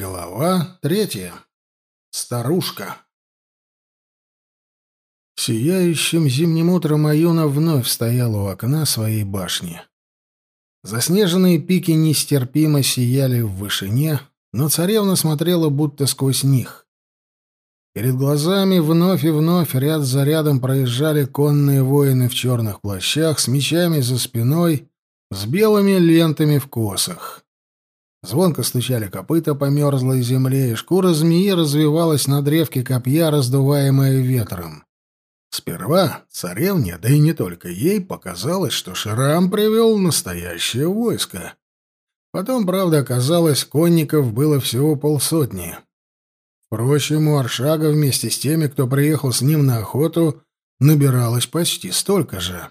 Глава третья. Старушка. Сияющим зимним утром Аюна вновь стояла у окна своей башни. Заснеженные пики нестерпимо сияли в вышине, но царевна смотрела будто сквозь них. Перед глазами вновь и вновь ряд за рядом проезжали конные воины в черных плащах с мечами за спиной, с белыми лентами в косах. Звонко стучали копыта по мерзлой земле, и шкура змеи развивалась на древке копья, раздуваемая ветром. Сперва царевне, да и не только ей, показалось, что Шрам привел настоящее войско. Потом, правда, оказалось, конников было всего полсотни. Впрочем, у Аршага вместе с теми, кто приехал с ним на охоту, набиралось почти столько же.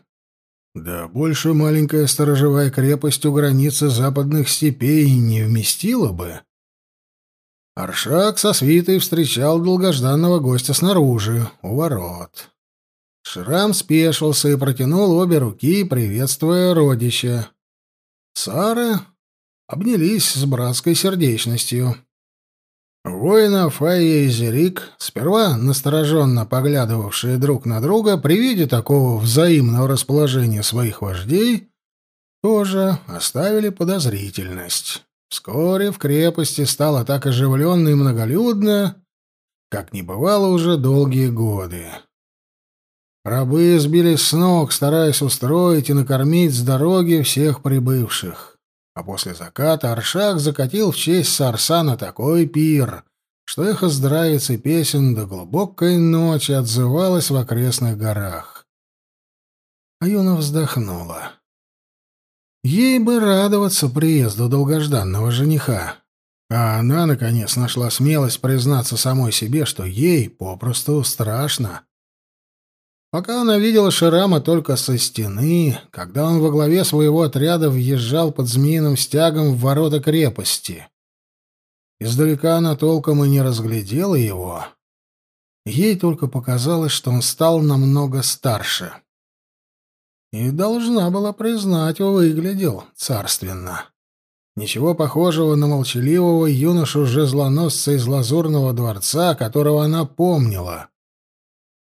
Да больше маленькая сторожевая крепость у границы западных степей не вместила бы. Аршак со свитой встречал долгожданного гостя снаружи, у ворот. Шрам спешился и протянул обе руки, приветствуя родища. Сары обнялись с братской сердечностью. Воина Фая и Зерик, сперва настороженно поглядывавшие друг на друга при виде такого взаимного расположения своих вождей, тоже оставили подозрительность. Вскоре в крепости стало так оживленно и многолюдно, как не бывало уже долгие годы. Рабы сбились с ног, стараясь устроить и накормить с дороги всех прибывших. А после заката Аршак закатил в честь Сарсана такой пир, что эхо здравиц и песен до глубокой ночи отзывалось в окрестных горах. Аюна вздохнула. Ей бы радоваться приезду долгожданного жениха. А она, наконец, нашла смелость признаться самой себе, что ей попросту страшно. Пока она видела Ширама только со стены, когда он во главе своего отряда въезжал под змеиным стягом в ворота крепости. Издалека она толком и не разглядела его. Ей только показалось, что он стал намного старше. И должна была признать, выглядел царственно. Ничего похожего на молчаливого юношу-жезлоносца из Лазурного дворца, которого она помнила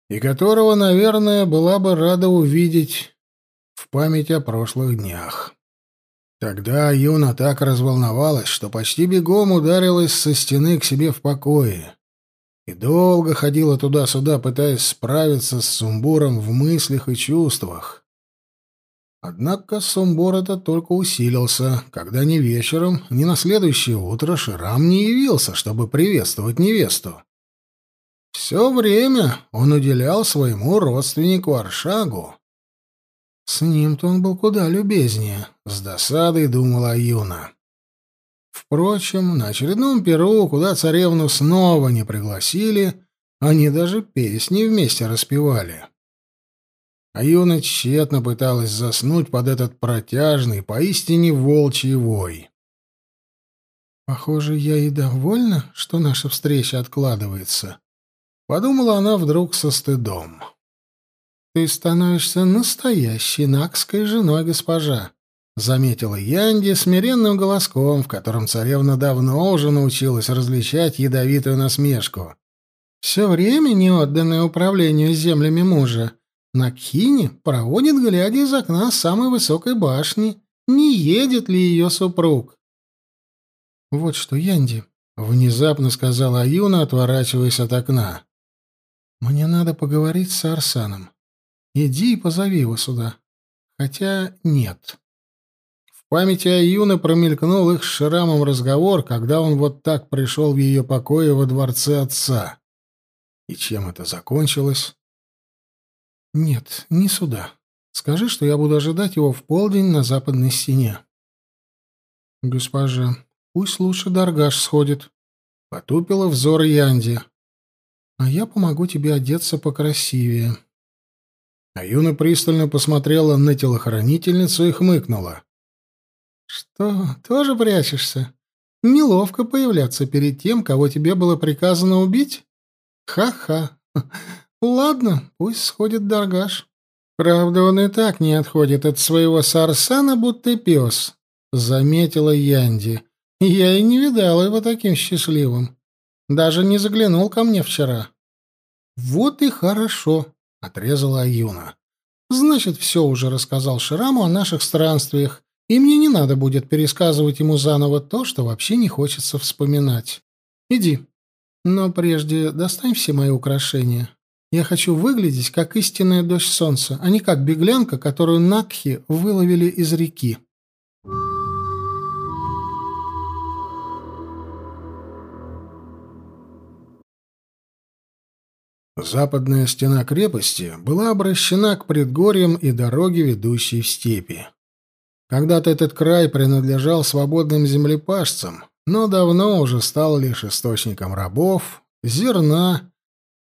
и которого, наверное, была бы рада увидеть в память о прошлых днях. Тогда Юна так разволновалась, что почти бегом ударилась со стены к себе в покое и долго ходила туда-сюда, пытаясь справиться с сумбуром в мыслях и чувствах. Однако сумбур этот только усилился, когда ни вечером, ни на следующее утро Ширам не явился, чтобы приветствовать невесту. Все время он уделял своему родственнику Аршагу. С ним-то он был куда любезнее, с досадой думала Юна. Впрочем, на очередном перу, куда царевну снова не пригласили, они даже песни вместе распевали. А Юна тщетно пыталась заснуть под этот протяжный, поистине волчий вой. «Похоже, я и довольна, что наша встреча откладывается», Подумала она вдруг со стыдом. «Ты становишься настоящей накской женой, госпожа», — заметила Янди смиренным голоском, в котором царевна давно уже научилась различать ядовитую насмешку. «Все время, не отданное управлению землями мужа, на Кхине проводит, глядя из окна самой высокой башни, не едет ли ее супруг». «Вот что, Янди», — внезапно сказала Аюна, отворачиваясь от окна. Мне надо поговорить с Арсаном. Иди и позови его сюда. Хотя нет. В памяти Аюны промелькнул их с Шрамом разговор, когда он вот так пришел в ее покое во дворце отца. И чем это закончилось? Нет, не сюда. Скажи, что я буду ожидать его в полдень на западной стене. Госпожа, пусть лучше Даргаш сходит. Потупила взор Янди а я помогу тебе одеться покрасивее». Аюна пристально посмотрела на телохранительницу и хмыкнула. «Что, тоже прячешься? Неловко появляться перед тем, кого тебе было приказано убить? Ха-ха. Ладно, пусть сходит Даргаш. Правда, он и так не отходит от своего сарсана, будто пес», — заметила Янди. Я и не видала его таким счастливым. Даже не заглянул ко мне вчера. Вот и хорошо, отрезала Аюна. Значит, все уже рассказал Шираму о наших странствиях, и мне не надо будет пересказывать ему заново то, что вообще не хочется вспоминать. Иди. Но прежде достань все мои украшения. Я хочу выглядеть как истинная дочь солнца, а не как беглянка, которую Накхи выловили из реки. Западная стена крепости была обращена к предгорьям и дороге, ведущей в степи. Когда-то этот край принадлежал свободным землепашцам, но давно уже стал лишь источником рабов, зерна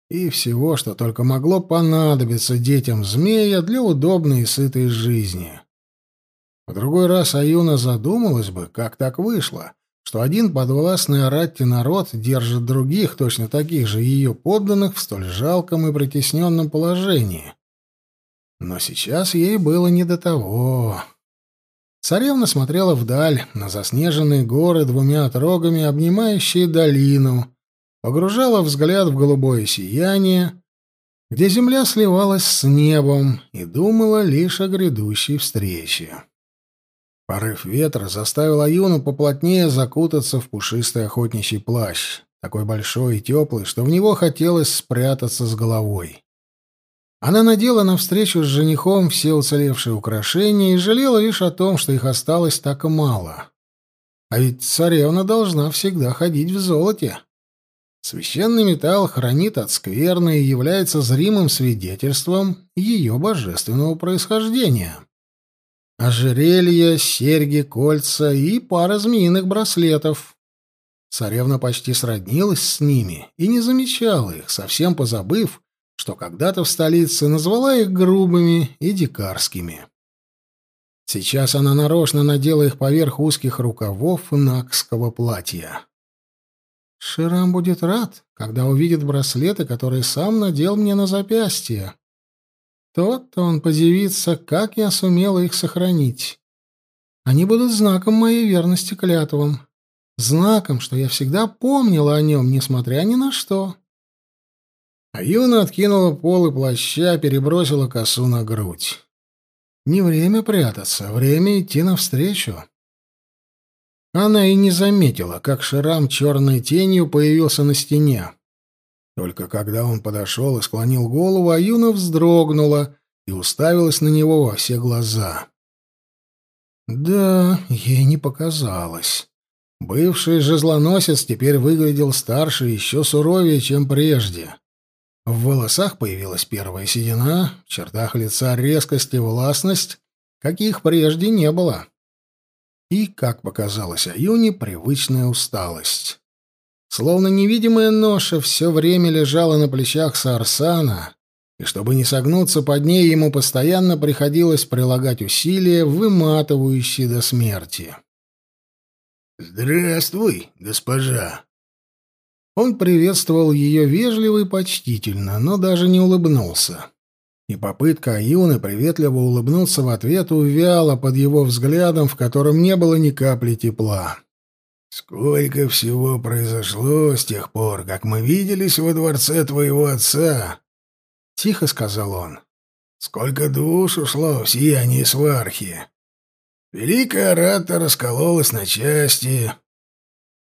и всего, что только могло понадобиться детям змея для удобной и сытой жизни. В другой раз Аюна задумалась бы, как так вышло, что один подвластный Аратти народ держит других, точно таких же ее подданных, в столь жалком и притесненном положении. Но сейчас ей было не до того. Царевна смотрела вдаль, на заснеженные горы двумя отрогами, обнимающие долину, погружала взгляд в голубое сияние, где земля сливалась с небом, и думала лишь о грядущей встрече. Порыв ветра заставил Аюну поплотнее закутаться в пушистый охотничий плащ, такой большой и теплый, что в него хотелось спрятаться с головой. Она надела навстречу с женихом все уцелевшие украшения и жалела лишь о том, что их осталось так мало. А ведь царевна должна всегда ходить в золоте. Священный металл хранит от скверны и является зримым свидетельством ее божественного происхождения. Ожерелья, серьги, кольца и пара змеиных браслетов. Царевна почти сроднилась с ними и не замечала их, совсем позабыв, что когда-то в столице назвала их грубыми и дикарскими. Сейчас она нарочно надела их поверх узких рукавов накского платья. Ширам будет рад, когда увидит браслеты, которые сам надел мне на запястье. Тот-то он подивится, как я сумела их сохранить. Они будут знаком моей верности клятвам, знаком, что я всегда помнила о нем, несмотря ни на что. А Юна откинула полы плаща, перебросила косу на грудь. Не время прятаться, время идти навстречу. Она и не заметила, как Ширам черной тенью появился на стене. Только когда он подошел и склонил голову, Аюна вздрогнула и уставилась на него во все глаза. Да, ей не показалось. Бывший жезлоносец теперь выглядел старше и еще суровее, чем прежде. В волосах появилась первая седина, в чертах лица резкость и властность, каких прежде не было. И, как показалось Аюне, привычная усталость. Словно невидимая ноша все время лежала на плечах Сарсана, и чтобы не согнуться под ней, ему постоянно приходилось прилагать усилия, выматывающие до смерти. «Здравствуй, госпожа!» Он приветствовал ее вежливо и почтительно, но даже не улыбнулся. И попытка Аюны приветливо улыбнуться в ответ увяла под его взглядом, в котором не было ни капли тепла. «Сколько всего произошло с тех пор, как мы виделись во дворце твоего отца!» — тихо сказал он. «Сколько душ ушло в сиянии свархи! Великая рата раскололась на части!»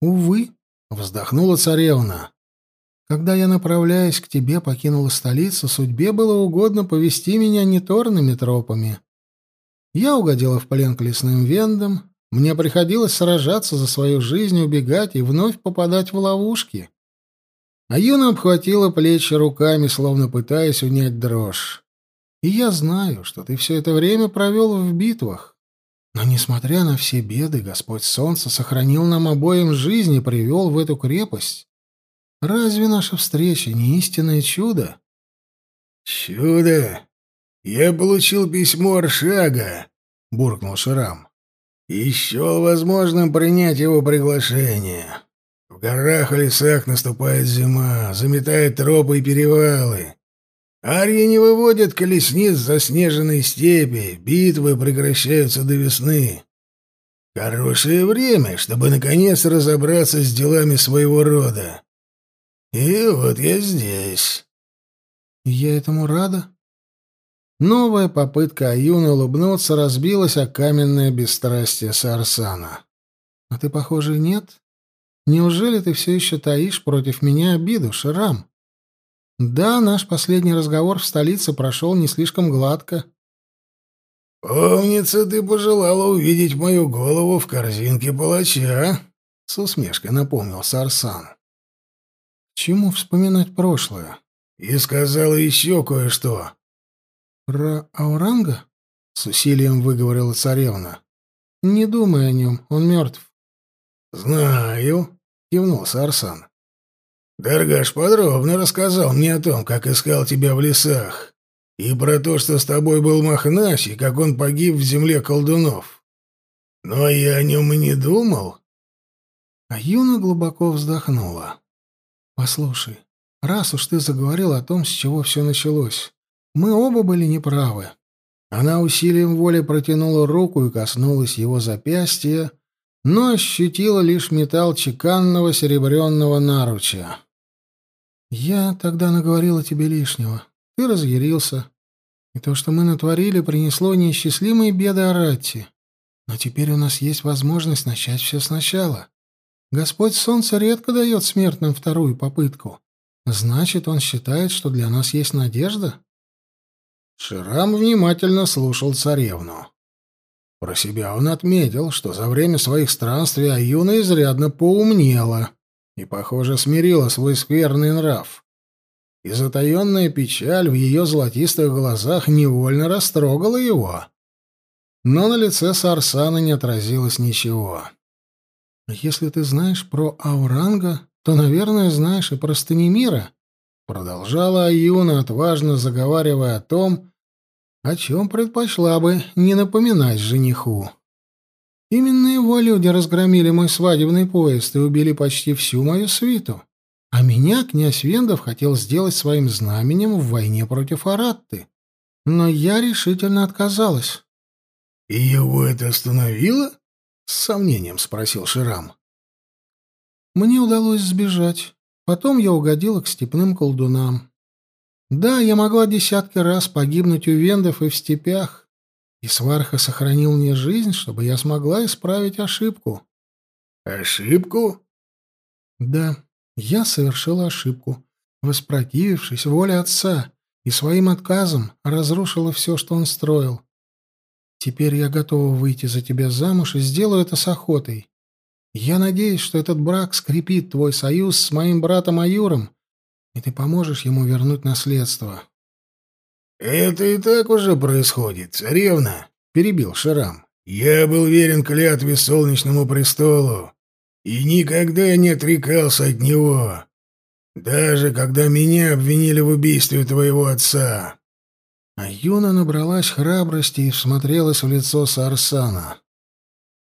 «Увы!» Вздохнула царевна. Когда я, направляясь к тебе, покинула столицу, судьбе было угодно повести меня не торными тропами. Я угодила в плен к лесным вендам, мне приходилось сражаться за свою жизнь, убегать и вновь попадать в ловушки. А Юна обхватила плечи руками, словно пытаясь унять дрожь. И я знаю, что ты все это время провел в битвах. Но, несмотря на все беды, Господь Солнца сохранил нам обоим жизнь и привел в эту крепость. Разве наша встреча не истинное чудо? — Чудо! Я получил письмо Аршага, — буркнул Шрам. — Счел возможным принять его приглашение. В горах и лесах наступает зима, заметает тропы и перевалы. Арьи не выводят колесниц за снежные степи, битвы прекращаются до весны. Хорошее время, чтобы наконец разобраться с делами своего рода. И вот я здесь. Я этому рада. Новая попытка Аюна улыбнуться разбилась о каменное бесстрастие Сарсана. А ты, похоже, нет? Неужели ты все еще таишь против меня обиду, Шрам? Да, наш последний разговор в столице прошел не слишком гладко. «Помнится, ты пожелала увидеть мою голову в корзинке палача», — с усмешкой напомнил Сарсан. «Чему вспоминать прошлое?» «И сказала еще кое-что». «Про Ауранга?» — с усилием выговорила царевна. «Не думай о нем, он мертв». «Знаю», — кивнул Сарсан. «Даргаш подробно рассказал мне о том, как искал тебя в лесах, и про то, что с тобой был Махнаш, и как он погиб в земле колдунов. Но я о нем и не думал». А Юна глубоко вздохнула. «Послушай, раз уж ты заговорил о том, с чего все началось, мы оба были неправы». Она усилием воли протянула руку и коснулась его запястья, но ощутила лишь металл чеканного серебряного наруча. «Я тогда наговорила тебе лишнего. Ты разъярился. И то, что мы натворили, принесло неисчислимые беды Аратти. Но теперь у нас есть возможность начать все сначала. Господь Солнце редко дает смертным вторую попытку. Значит, он считает, что для нас есть надежда?» Ширам внимательно слушал царевну. Про себя он отметил, что за время своих странствий Аюна изрядно поумнела и, похоже, смирила свой скверный нрав. И затаенная печаль в ее золотистых глазах невольно растрогала его. Но на лице Сарсана не отразилось ничего. «Если ты знаешь про Ауранга, то, наверное, знаешь и про Станимира», — продолжала Аюна, отважно заговаривая о том, о чем предпочла бы не напоминать жениху. Именно его люди разгромили мой свадебный поезд и убили почти всю мою свиту. А меня князь Вендов хотел сделать своим знаменем в войне против Аратты. Но я решительно отказалась. — И его это остановило? — с сомнением спросил Ширам. Мне удалось сбежать. Потом я угодила к степным колдунам. Да, я могла десятки раз погибнуть у вендов и в степях, и Сварха сохранил мне жизнь, чтобы я смогла исправить ошибку. Ошибку? Да, я совершила ошибку, воспротивившись воле отца, и своим отказом разрушила все, что он строил. Теперь я готова выйти за тебя замуж и сделаю это с охотой. Я надеюсь, что этот брак скрепит твой союз с моим братом Аюром и ты поможешь ему вернуть наследство. «Это и так уже происходит, царевна», — перебил Шарам. «Я был верен клятве солнечному престолу и никогда не отрекался от него, даже когда меня обвинили в убийстве твоего отца». А Юна набралась храбрости и всмотрелась в лицо Сарсана.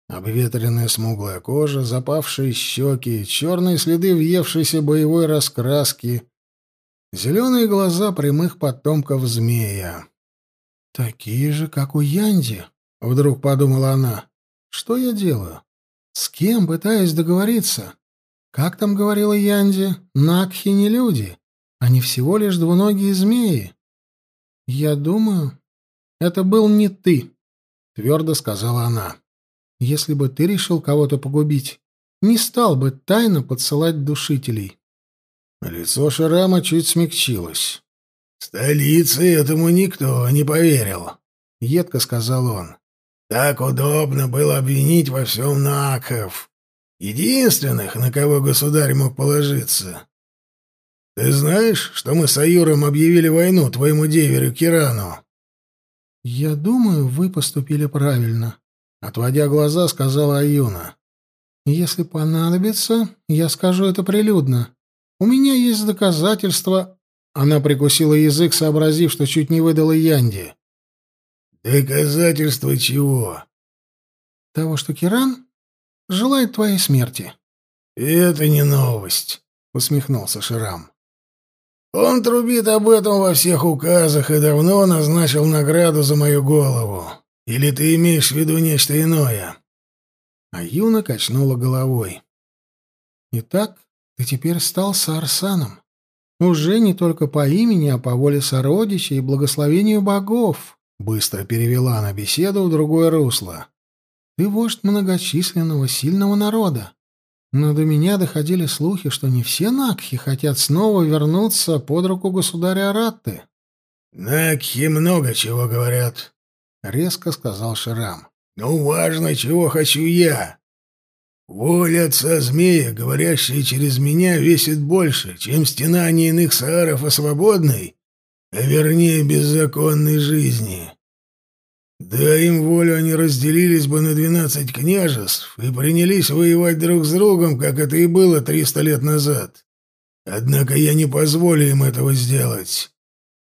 Обветренная смуглая кожа, запавшие щеки, черные следы въевшейся боевой раскраски, Зеленые глаза прямых потомков змея. «Такие же, как у Янди», — вдруг подумала она. «Что я делаю? С кем пытаюсь договориться? Как там говорила Янди, Накхи не люди, они всего лишь двуногие змеи». «Я думаю, это был не ты», — твердо сказала она. «Если бы ты решил кого-то погубить, не стал бы тайно подсылать душителей». Лицо Шарама чуть смягчилось. «В столице этому никто не поверил», — едко сказал он. «Так удобно было обвинить во всем Накхов, единственных, на кого государь мог положиться. Ты знаешь, что мы с Аюром объявили войну твоему деверю Кирану?» «Я думаю, вы поступили правильно», — отводя глаза, сказала Аюна. «Если понадобится, я скажу это прилюдно. У меня есть доказательства...» Она прикусила язык, сообразив, что чуть не выдала Янди. «Доказательства чего?» «Того, что Киран желает твоей смерти». «Это не новость», — усмехнулся Ширам. «Он трубит об этом во всех указах и давно назначил награду за мою голову. Или ты имеешь в виду нечто иное?» А Юна качнула головой. «Итак, ты теперь стал Саарсаном. Уже не только по имени, а по воле сородича и благословению богов», — быстро перевела она беседу в другое русло. «Ты вождь многочисленного, сильного народа. Но до меня доходили слухи, что не все Накхи хотят снова вернуться под руку государя Аратты». «Накхи много чего говорят», — резко сказал Шрам. «Ну, важно, чего хочу я. Воля отца змея, говорящая через меня, весит больше, чем стенание иных сааров о свободной, а вернее беззаконной жизни. Да им волю, они разделились бы на двенадцать княжеств и принялись воевать друг с другом, как это и было триста лет назад. Однако я не позволю им этого сделать.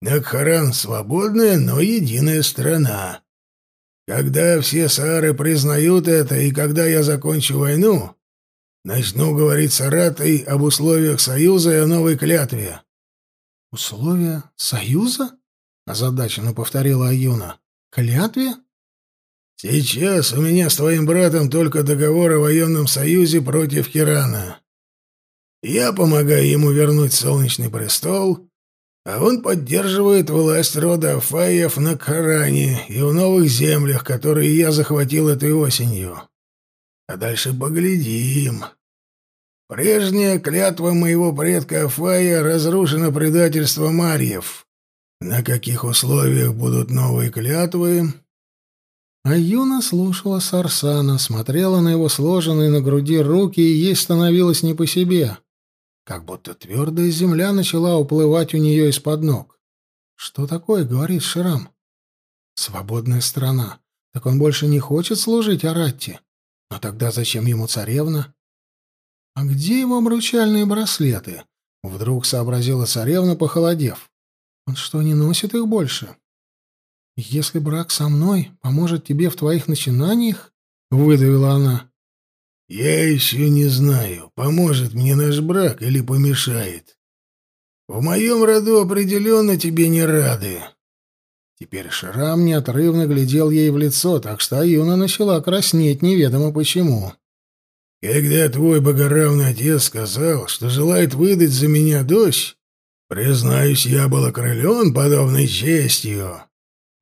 Накхаран — свободная, но единая страна. Когда все саары признают это, и когда я закончу войну, начну говорить с Аратой об условиях союза и о новой клятве. «Условия союза?» — озадаченно повторила Аюна. «Клятве?» «Сейчас у меня с твоим братом только договор о военном союзе против Кирана. Я помогаю ему вернуть Солнечный престол, а он поддерживает власть рода Афаев на Коране и в новых землях, которые я захватил этой осенью. А дальше поглядим. Прежняя клятва моего предка Афая разрушена предательством Марьев. На каких условиях будут новые клятвы? А Юна слушала Сарсана, смотрела на его сложенные на груди руки, и ей становилось не по себе как будто твердая земля начала уплывать у нее из-под ног. «Что такое?» — говорит Ширам. «Свободная страна. Так он больше не хочет служить Аратте. Но тогда зачем ему царевна?» «А где его обручальные браслеты?» — вдруг сообразила царевна, похолодев. «Он что, не носит их больше?» «Если брак со мной поможет тебе в твоих начинаниях?» — выдавила она. Я еще не знаю, поможет мне наш брак или помешает. В моем роду определенно тебе не рады. Теперь Шрам неотрывно глядел ей в лицо, так что Аюна начала краснеть неведомо почему. Когда твой богоравный отец сказал, что желает выдать за меня дочь, признаюсь, я был окрылен подобной честью.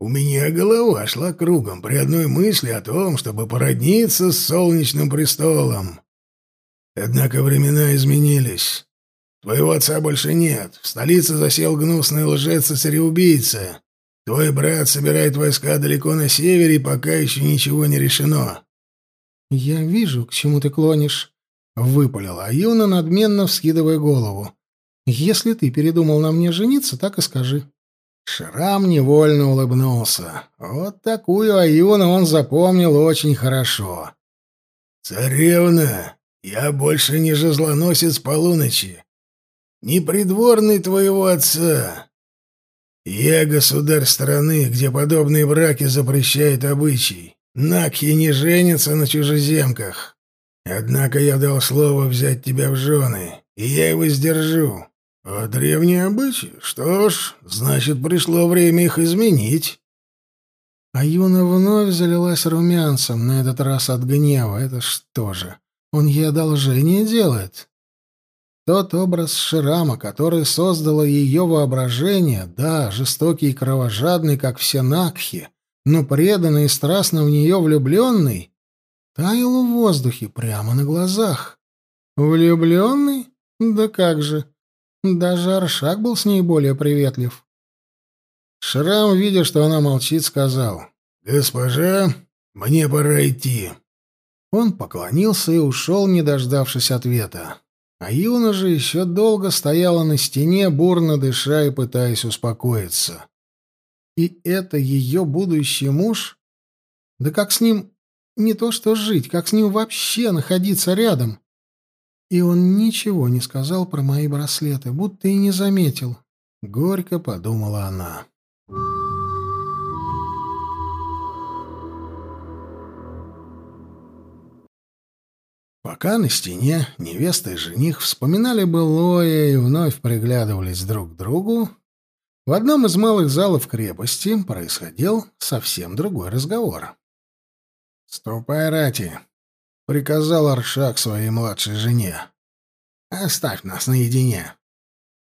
У меня голова шла кругом при одной мысли о том, чтобы породниться с солнечным престолом. Однако времена изменились. Твоего отца больше нет. В столице засел гнусный лжец и цареубийца. Твой брат собирает войска далеко на севере, и пока еще ничего не решено. «Я вижу, к чему ты клонишь», — выпалила Аюна, надменно вскидывая голову. «Если ты передумал на мне жениться, так и скажи. Шрам невольно улыбнулся. Вот такую Аюну он запомнил очень хорошо. «Царевна, я больше не жезлоносец полуночи, не придворный твоего отца. Я государь страны, где подобные браки запрещают обычай. Накхи не женятся на чужеземках. Однако я дал слово взять тебя в жены, и я его сдержу. А древние обычаи? Что ж, значит, пришло время их изменить. А Юна вновь залилась румянцем, на этот раз от гнева. Это что же, он ей одолжение делает? Тот образ Ширама, который создало ее воображение, да, жестокий и кровожадный, как все Накхи, но преданный и страстно в нее влюбленный, таял в воздухе прямо на глазах. Влюбленный? Да как же! Даже Аршак был с ней более приветлив. Шрам, видя, что она молчит, сказал, «Госпожа, мне пора идти». Он поклонился и ушел, не дождавшись ответа. А же еще долго стояла на стене, бурно дыша и пытаясь успокоиться. И это ее будущий муж? Да как с ним не то что жить, как с ним вообще находиться рядом? И он ничего не сказал про мои браслеты, будто и не заметил. Горько подумала она. Пока на стене невеста и жених вспоминали былое и вновь приглядывались друг к другу, в одном из малых залов крепости происходил совсем другой разговор. «Ступай, Рати, приказал Аршак своей младшей жене. «Оставь нас наедине.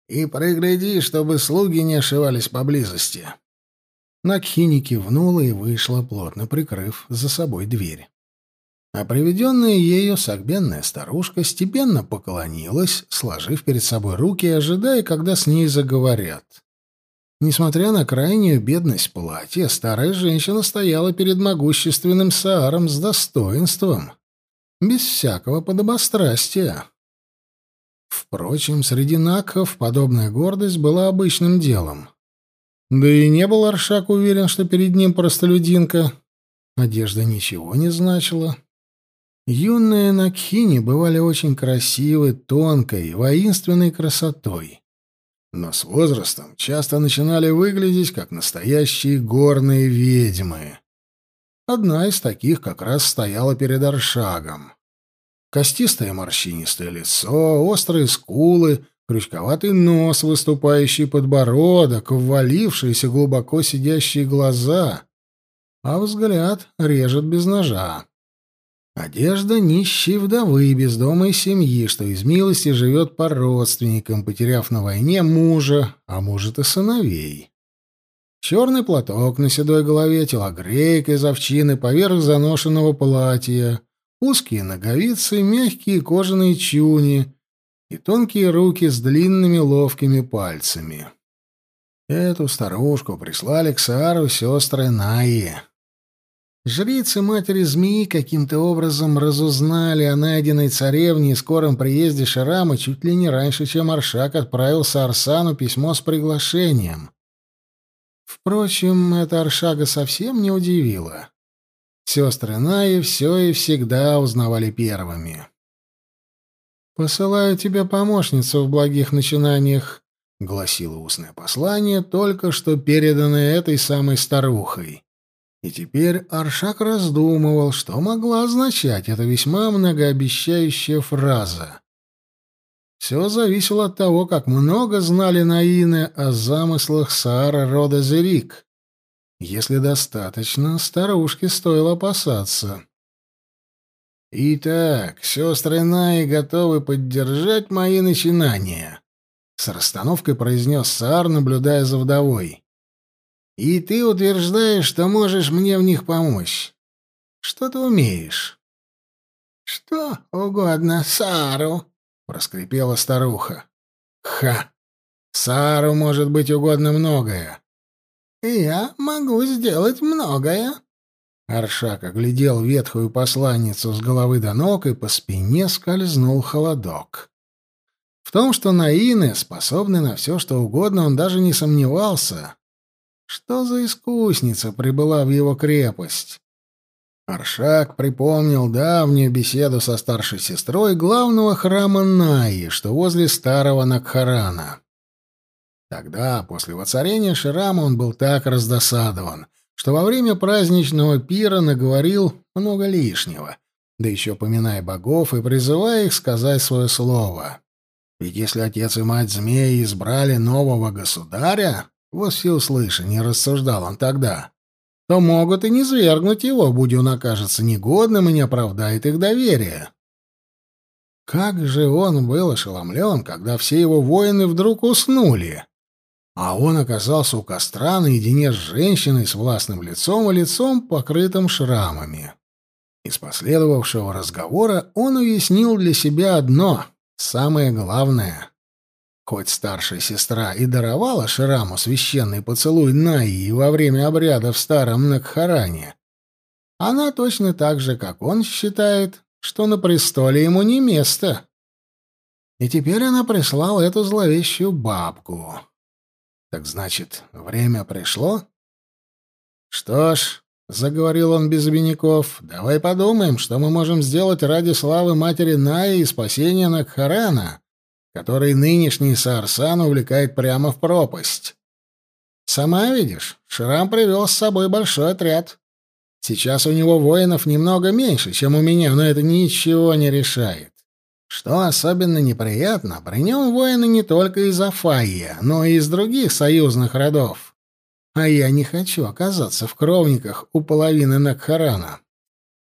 И пригляди, чтобы слуги не ошивались поблизости». Накхини кивнула и вышла, плотно прикрыв за собой дверь. А приведенная ею согбенная старушка степенно поклонилась, сложив перед собой руки и ожидая, когда с ней заговорят. Несмотря на крайнюю бедность платья, старая женщина стояла перед могущественным Сааром с достоинством, без всякого подобострастия. Впрочем, среди накхов подобная гордость была обычным делом. Да и не был Аршак уверен, что перед ним простолюдинка. Одежда ничего не значила. Юные Накхини бывали очень красивы, тонкой, воинственной красотой. Но с возрастом часто начинали выглядеть как настоящие горные ведьмы. Одна из таких как раз стояла перед Аршагом. Костистое морщинистое лицо, острые скулы, крючковатый нос, выступающий подбородок, ввалившиеся глубоко сидящие глаза, а взгляд режет без ножа. Одежда нищей вдовы, бездомной семьи, что из милости живет по родственникам, потеряв на войне мужа, а может и сыновей. Черный платок на седой голове, телогрейка из овчины поверх заношенного платья, узкие ноговицы, мягкие кожаные чуни и тонкие руки с длинными ловкими пальцами. Эту старушку прислали к Саару сестры Наи. Жрицы матери змеи каким-то образом разузнали о найденной царевне и скором приезде Шарама чуть ли не раньше, чем Аршак отправил Сарсану письмо с приглашением. Впрочем, это Аршага совсем не удивило. Сестры Наи все и всегда узнавали первыми. «Посылаю тебе помощницу в благих начинаниях», — гласило устное послание, только что переданное этой самой старухой. И теперь Аршак раздумывал, что могла означать эта весьма многообещающая фраза. Все зависело от того, как много знали Наины о замыслах Саара рода Зерик. Если достаточно, старушке стоило опасаться. «Итак, сестры Наи готовы поддержать мои начинания», — с расстановкой произнес Саар, наблюдая за вдовой. И ты утверждаешь, что можешь мне в них помочь. Что ты умеешь? Что угодно, Сару, проскрипела старуха. Ха. Сару может быть угодно многое. Я могу сделать многое. Аршак оглядел ветхую посланницу с головы до ног, и по спине скользнул холодок. В том, что Наины способны на все, что угодно, он даже не сомневался. Что за искусница прибыла в его крепость? Аршак припомнил давнюю беседу со старшей сестрой главного храма Наи, что возле старого Накхарана. Тогда, после воцарения Ширама, он был так раздосадован, что во время праздничного пира наговорил много лишнего, да еще поминая богов и призывая их сказать свое слово. Ведь если отец и мать змеи избрали нового государя, во всеуслышание рассуждал он тогда, то могут и не свергнуть его, будь он окажется негодным и не оправдает их доверие. Как же он был ошеломлен, когда все его воины вдруг уснули, а он оказался у костра наедине с женщиной с властным лицом и лицом, покрытым шрамами. Из последовавшего разговора он уяснил для себя одно, самое главное. Хоть старшая сестра и даровала Шираму священный поцелуй Наи во время обряда в старом Накхаране, она точно так же, как он считает, что на престоле ему не место. И теперь она прислала эту зловещую бабку. Так значит, время пришло? Что ж, — заговорил он без обиняков, — давай подумаем, что мы можем сделать ради славы матери Наи и спасения Накхарана который нынешний Саарсан увлекает прямо в пропасть. Сама видишь, Шрам привел с собой большой отряд. Сейчас у него воинов немного меньше, чем у меня, но это ничего не решает. Что особенно неприятно, при нем воины не только из Афайя, но и из других союзных родов. А я не хочу оказаться в кровниках у половины Накхарана.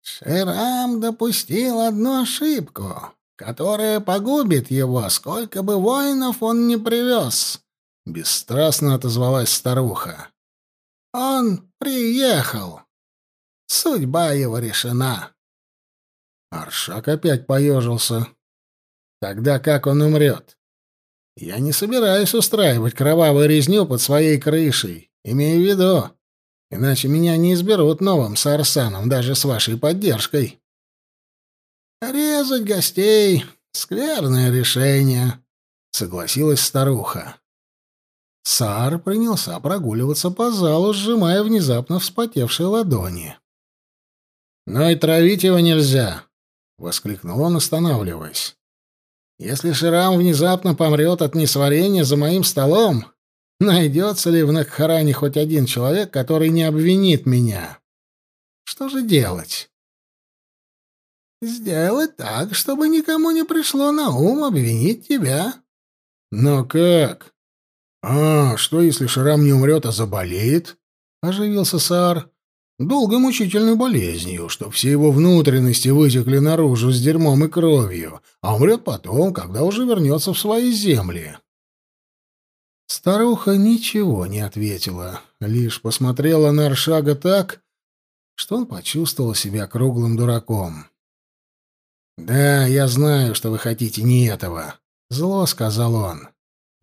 Ширам допустил одну ошибку, которая погубит его, сколько бы воинов он не привез. Бесстрастно отозвалась старуха. Он приехал. Судьба его решена. Аршак опять поежился. Тогда как он умрет? Я не собираюсь устраивать кровавую резню под своей крышей. Имею в виду. Иначе меня не изберут новым сарсаном, даже с вашей поддержкой. Резать гостей — скверное решение, — согласилась старуха. Саар принялся прогуливаться по залу, сжимая внезапно вспотевшие ладони. «Но и травить его нельзя!» — воскликнул он, останавливаясь. «Если Ширам внезапно помрет от несварения за моим столом, найдется ли в Накхаране хоть один человек, который не обвинит меня? Что же делать?» «Сделать так, чтобы никому не пришло на ум обвинить тебя». «Но как?» «А, что, если Шрам не умрет, а заболеет?» — оживился Саар. «Долгой мучительной болезнью, что все его внутренности вытекли наружу с дерьмом и кровью, а умрет потом, когда уже вернется в свои земли». Старуха ничего не ответила, лишь посмотрела на Аршага так, что он почувствовал себя круглым дураком. «Да, я знаю, что вы хотите не этого», — зло сказал он.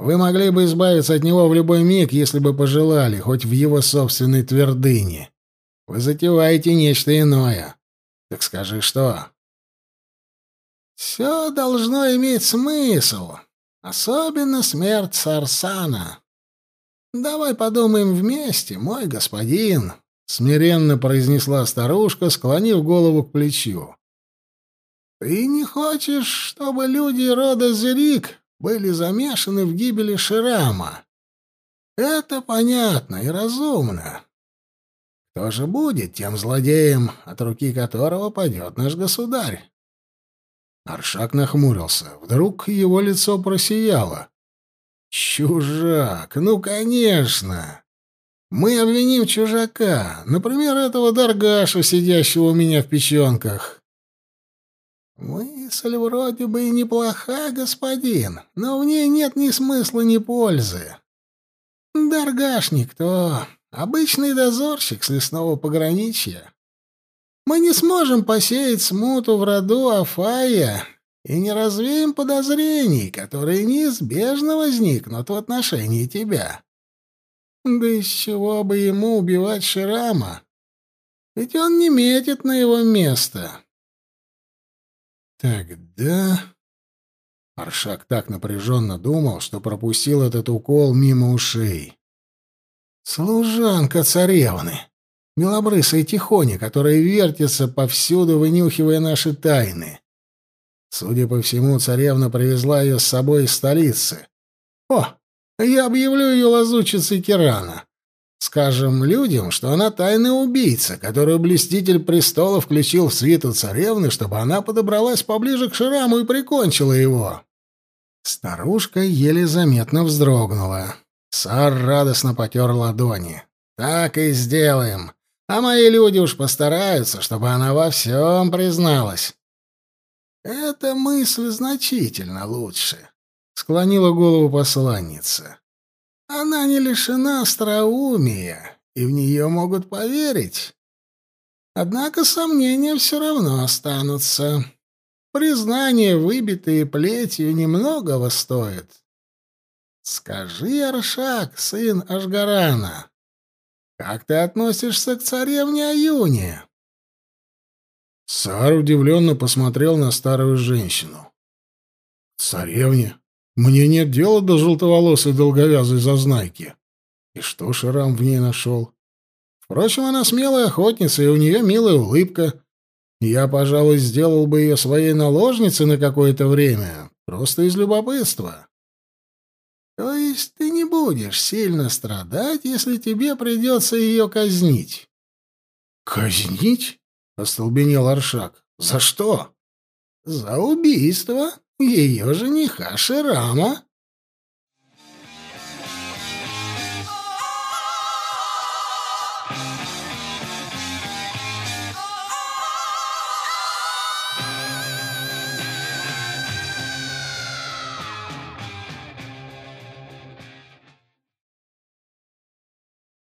Вы могли бы избавиться от него в любой миг, если бы пожелали, хоть в его собственной твердыне. Вы затеваете нечто иное. Так скажи, что? Все должно иметь смысл, особенно смерть Сарсана. Давай подумаем вместе, мой господин, смиренно произнесла старушка, склонив голову к плечу. Ты не хочешь, чтобы люди рода Зерик были замешаны в гибели Ширама. Это понятно и разумно. Кто же будет тем злодеем, от руки которого пойдет наш государь? Аршак нахмурился. Вдруг его лицо просияло. «Чужак! Ну, конечно! Мы обвиним чужака, например, этого Даргаша, сидящего у меня в печенках. «Мысль вроде бы и неплоха, господин, но в ней нет ни смысла, ни пользы. Даргаш никто, обычный дозорщик с лесного пограничья. Мы не сможем посеять смуту в роду Афая и не развеем подозрений, которые неизбежно возникнут в отношении тебя. Да из чего бы ему убивать Ширама? Ведь он не метит на его место». Тогда... Аршак так напряженно думал, что пропустил этот укол мимо ушей. Служанка царевны, белобрысая тихоня, которая вертится повсюду, вынюхивая наши тайны. Судя по всему, царевна привезла ее с собой из столицы. О, я объявлю ее лазучицей Кирана. Скажем людям, что она тайная убийца, которую блеститель престола включил в свиту царевны, чтобы она подобралась поближе к Шираму и прикончила его. Старушка еле заметно вздрогнула. Сар радостно потер ладони. «Так и сделаем. А мои люди уж постараются, чтобы она во всем призналась». «Эта мысль значительно лучше», — склонила голову посланница. Она не лишена остроумия, и в нее могут поверить. Однако сомнения все равно останутся. Признание, выбитые плетью, немногого стоит. Скажи, Аршак, сын Ашгарана, как ты относишься к царевне Аюне? Сар удивленно посмотрел на старую женщину. «Царевне? Мне нет дела до желтоволосой долговязой зазнайки. И что Ширам в ней нашел? Впрочем, она смелая охотница, и у нее милая улыбка. Я, пожалуй, сделал бы ее своей наложницей на какое-то время, просто из любопытства. То есть ты не будешь сильно страдать, если тебе придется ее казнить? Казнить? Остолбенел Аршак. За что? За убийство ее жениха Ширама.